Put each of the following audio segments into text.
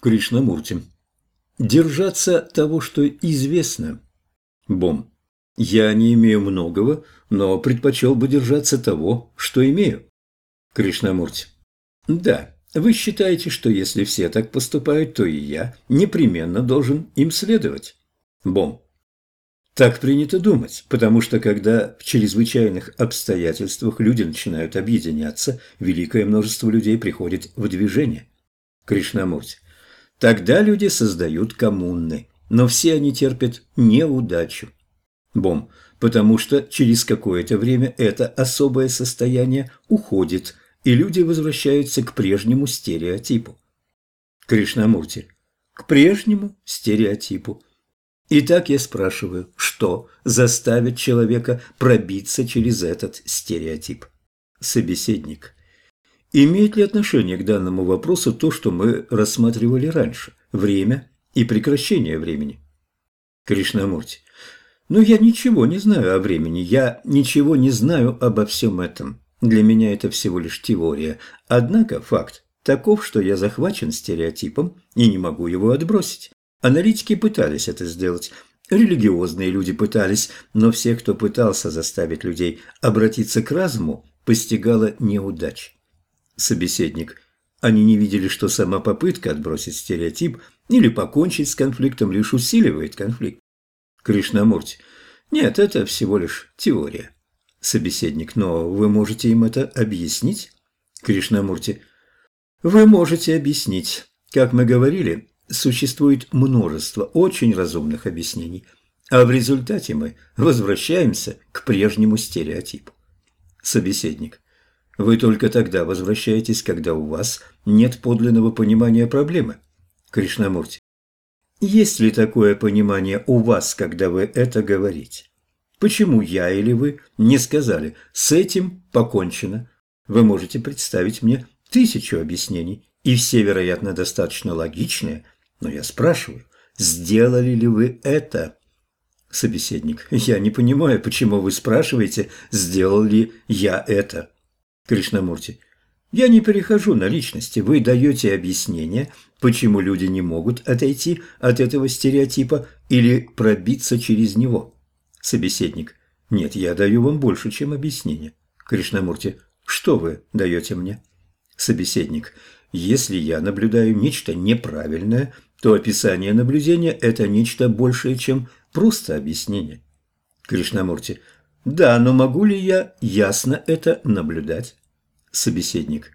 Кришнамурти. Держаться того, что известно. Бом. Я не имею многого, но предпочел бы держаться того, что имею. Кришнамурти. Да, вы считаете, что если все так поступают, то и я непременно должен им следовать. Бом. Так принято думать, потому что когда в чрезвычайных обстоятельствах люди начинают объединяться, великое множество людей приходит в движение. Кришнамурти. Тогда люди создают коммуны, но все они терпят неудачу. Бом. Потому что через какое-то время это особое состояние уходит, и люди возвращаются к прежнему стереотипу. Кришнамурти. К прежнему стереотипу. Итак, я спрашиваю, что заставит человека пробиться через этот стереотип? Собеседник. Имеет ли отношение к данному вопросу то, что мы рассматривали раньше – время и прекращение времени? Кришнамурти. Ну, я ничего не знаю о времени, я ничего не знаю обо всем этом. Для меня это всего лишь теория. Однако факт таков, что я захвачен стереотипом и не могу его отбросить. Аналитики пытались это сделать, религиозные люди пытались, но все, кто пытался заставить людей обратиться к разуму, постигала неудач. Собеседник. Они не видели, что сама попытка отбросить стереотип или покончить с конфликтом лишь усиливает конфликт. Кришнамурти. Нет, это всего лишь теория. Собеседник. Но вы можете им это объяснить? Кришнамурти. Вы можете объяснить. Как мы говорили, существует множество очень разумных объяснений, а в результате мы возвращаемся к прежнему стереотипу. Собеседник. Вы только тогда возвращаетесь, когда у вас нет подлинного понимания проблемы. Кришнамурти. Есть ли такое понимание у вас, когда вы это говорите? Почему я или вы не сказали «с этим покончено»? Вы можете представить мне тысячу объяснений, и все, вероятно, достаточно логичные – но я спрашиваю, сделали ли вы это? Собеседник. Я не понимаю, почему вы спрашиваете, сделал ли я это? Кришнамурти. Я не перехожу на личности. Вы даете объяснение, почему люди не могут отойти от этого стереотипа или пробиться через него. Собеседник. Нет, я даю вам больше, чем объяснение. Кришнамурти. Что вы даете мне? Собеседник. Если я наблюдаю нечто неправильное, то описание наблюдения – это нечто большее, чем просто объяснение. Кришнамурти. Да, но могу ли я ясно это наблюдать? Собеседник.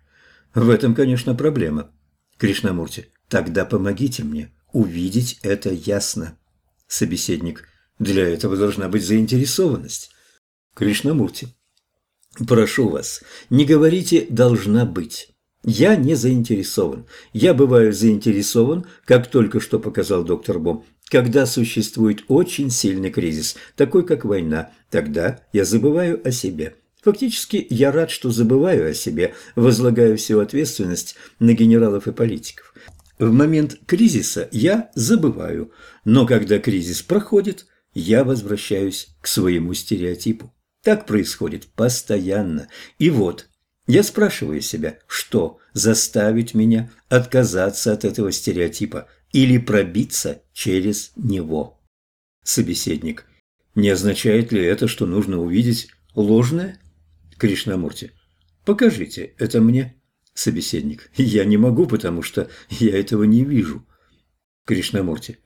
В этом, конечно, проблема. Кришнамурти. Тогда помогите мне увидеть это ясно. Собеседник. Для этого должна быть заинтересованность. Кришнамурти. Прошу вас, не говорите «должна быть». Я не заинтересован. Я бываю заинтересован, как только что показал доктор Бом, когда существует очень сильный кризис, такой как война. Тогда я забываю о себе. Фактически, я рад, что забываю о себе, возлагаю всю ответственность на генералов и политиков. В момент кризиса я забываю, но когда кризис проходит, я возвращаюсь к своему стереотипу. Так происходит постоянно. И вот, я спрашиваю себя, что заставит меня отказаться от этого стереотипа или пробиться через него. Собеседник. Не означает ли это, что нужно увидеть ложное? Кришнамурти. Покажите это мне. Собеседник. Я не могу, потому что я этого не вижу. Кришнамурти.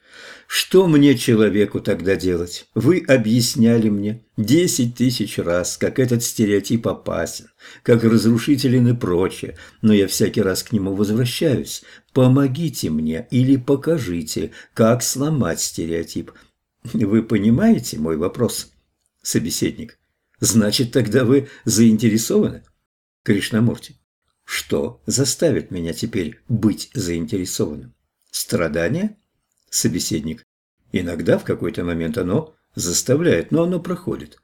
Что мне, человеку, тогда делать? Вы объясняли мне десять тысяч раз, как этот стереотип опасен, как разрушителен и прочее, но я всякий раз к нему возвращаюсь. Помогите мне или покажите, как сломать стереотип. Вы понимаете мой вопрос? Собеседник. Значит, тогда вы заинтересованы? Кришнамурти. Что заставит меня теперь быть заинтересованным? Страдание? Собеседник. Иногда в какой-то момент оно заставляет, но оно проходит.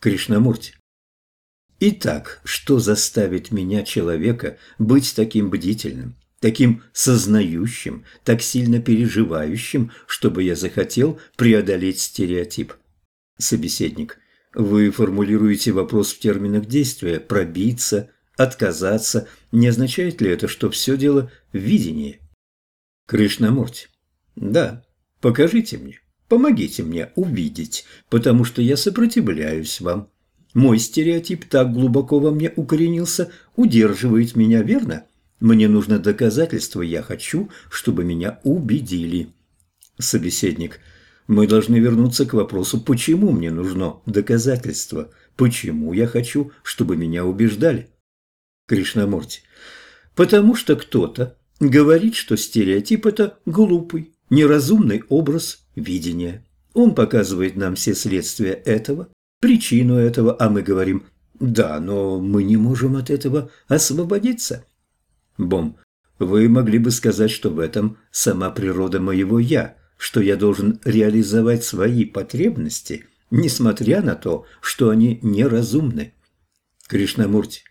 Кришнамурти. Итак, что заставит меня, человека, быть таким бдительным, таким сознающим, так сильно переживающим, чтобы я захотел преодолеть стереотип? Собеседник. Вы формулируете вопрос в терминах действия «пробиться», «отказаться». Не означает ли это, что все дело в видении? Кришнамурти. Да, покажите мне, помогите мне увидеть, потому что я сопротивляюсь вам. Мой стереотип так глубоко во мне укоренился, удерживает меня, верно? Мне нужно доказательство, я хочу, чтобы меня убедили. Собеседник. Мы должны вернуться к вопросу, почему мне нужно доказательство, почему я хочу, чтобы меня убеждали. Кришнамурти. Потому что кто-то говорит, что стереотип – это глупый, неразумный образ видения. Он показывает нам все следствия этого, причину этого, а мы говорим «да, но мы не можем от этого освободиться». Бом, вы могли бы сказать, что в этом сама природа моего «я», что я должен реализовать свои потребности, несмотря на то, что они неразумны. Кришнамурти,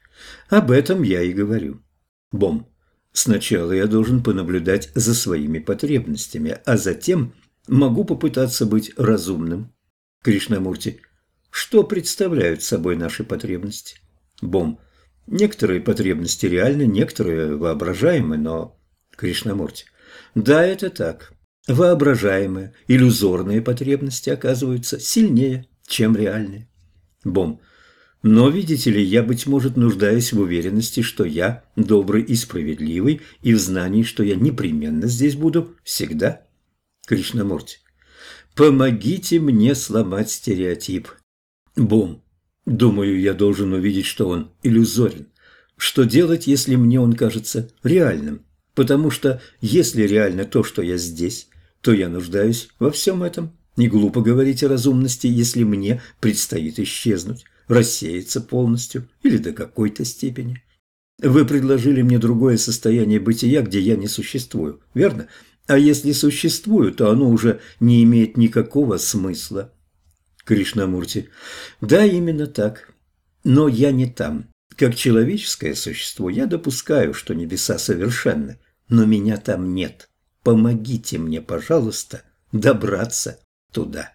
об этом я и говорю. Бом, сначала я должен понаблюдать за своими потребностями, а затем могу попытаться быть разумным. Кришнамурти, что представляют собой наши потребности? Бом, некоторые потребности реальны, некоторые воображаемы, но... Кришнамурти, да, это так. Воображаемые, иллюзорные потребности оказываются сильнее, чем реальные. Бом, но, видите ли, я, быть может, нуждаюсь в уверенности, что я добрый и справедливый, и в знании, что я непременно здесь буду всегда. Кришнамурти, помогите мне сломать стереотип. Бум. Думаю, я должен увидеть, что он иллюзорен. Что делать, если мне он кажется реальным? Потому что, если реально то, что я здесь, то я нуждаюсь во всем этом. Не глупо говорить о разумности, если мне предстоит исчезнуть рассеяться полностью или до какой-то степени. Вы предложили мне другое состояние бытия, где я не существую, верно? А если существую, то оно уже не имеет никакого смысла. Кришнамурти. Да, именно так. Но я не там. Как человеческое существо я допускаю, что небеса совершенны, но меня там нет. Помогите мне, пожалуйста, добраться туда.